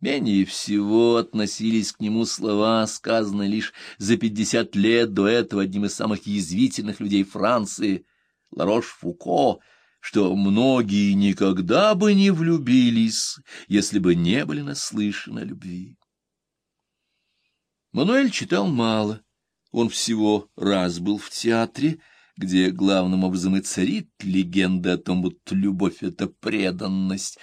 Менее всего относились к нему слова, сказанные лишь за пятьдесят лет до этого одним из самых язвительных людей Франции, Ларош-Фуко, что многие никогда бы не влюбились, если бы не были наслышаны любви. Мануэль читал мало. Он всего раз был в театре, где главным образом и царит легенда о том, будто любовь — это преданность,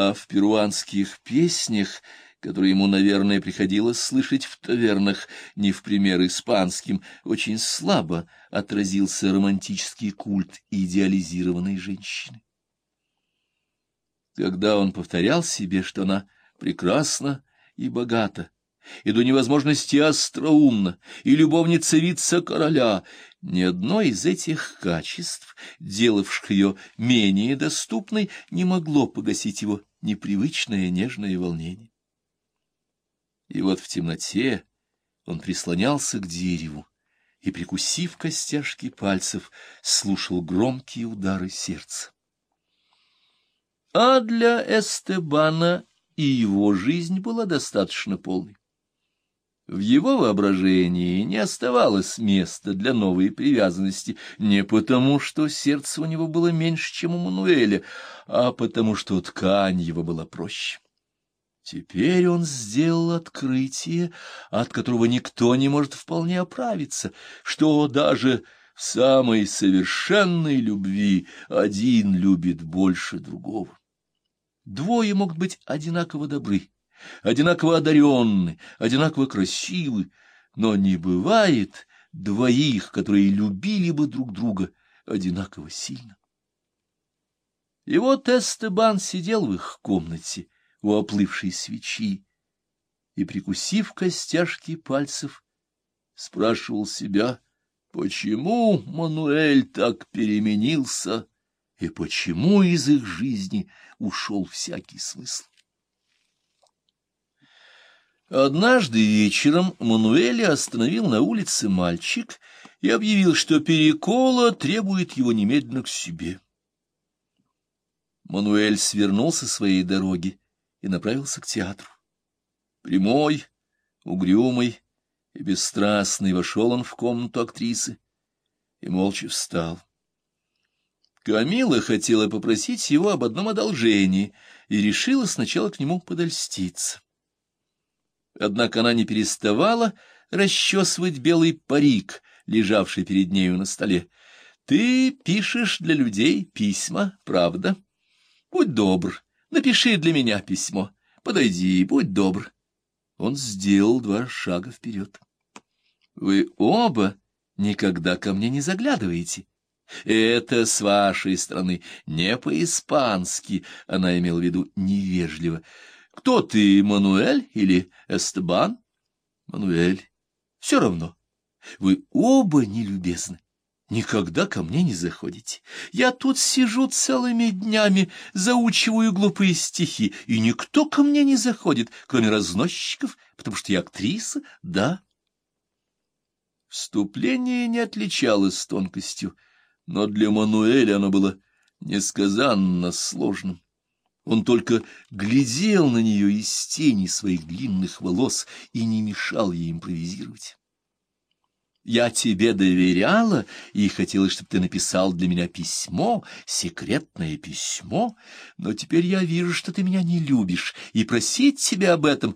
а в перуанских песнях, которые ему, наверное, приходилось слышать в тавернах, не в пример испанским, очень слабо отразился романтический культ идеализированной женщины. Когда он повторял себе, что она прекрасна и богата, и до невозможности остроумна, и любовница вице-короля. Ни одно из этих качеств, делавших ее менее доступной, не могло погасить его непривычное нежное волнение. И вот в темноте он прислонялся к дереву и, прикусив костяшки пальцев, слушал громкие удары сердца. А для Эстебана и его жизнь была достаточно полной. В его воображении не оставалось места для новой привязанности не потому, что сердце у него было меньше, чем у Мануэля, а потому, что ткань его была проще. Теперь он сделал открытие, от которого никто не может вполне оправиться, что даже в самой совершенной любви один любит больше другого. Двое могут быть одинаково добры одинаково одаренны, одинаково красивы, но не бывает двоих, которые любили бы друг друга одинаково сильно. И вот Эстебан сидел в их комнате у оплывшей свечи и, прикусив костяшки пальцев, спрашивал себя, почему Мануэль так переменился и почему из их жизни ушел всякий смысл. Однажды вечером Мануэля остановил на улице мальчик и объявил, что Перекола требует его немедленно к себе. Мануэль свернул со своей дороги и направился к театру. Прямой, угрюмый и бесстрастный вошел он в комнату актрисы и молча встал. Камила хотела попросить его об одном одолжении и решила сначала к нему подольститься. Однако она не переставала расчесывать белый парик, лежавший перед нею на столе. «Ты пишешь для людей письма, правда? Будь добр, напиши для меня письмо. Подойди, будь добр». Он сделал два шага вперед. «Вы оба никогда ко мне не заглядываете». Это с вашей стороны не по-испански, она имела в виду невежливо. Кто ты, Мануэль или Эстебан? Мануэль. Все равно. Вы оба нелюбезны. Никогда ко мне не заходите. Я тут сижу целыми днями, заучиваю глупые стихи, и никто ко мне не заходит, кроме разносчиков, потому что я актриса, да. Вступление не отличалось тонкостью, но для Мануэля оно было несказанно сложным. Он только глядел на нее из тени своих длинных волос и не мешал ей импровизировать. Я тебе доверяла и хотела, чтобы ты написал для меня письмо, секретное письмо, но теперь я вижу, что ты меня не любишь, и просить тебя об этом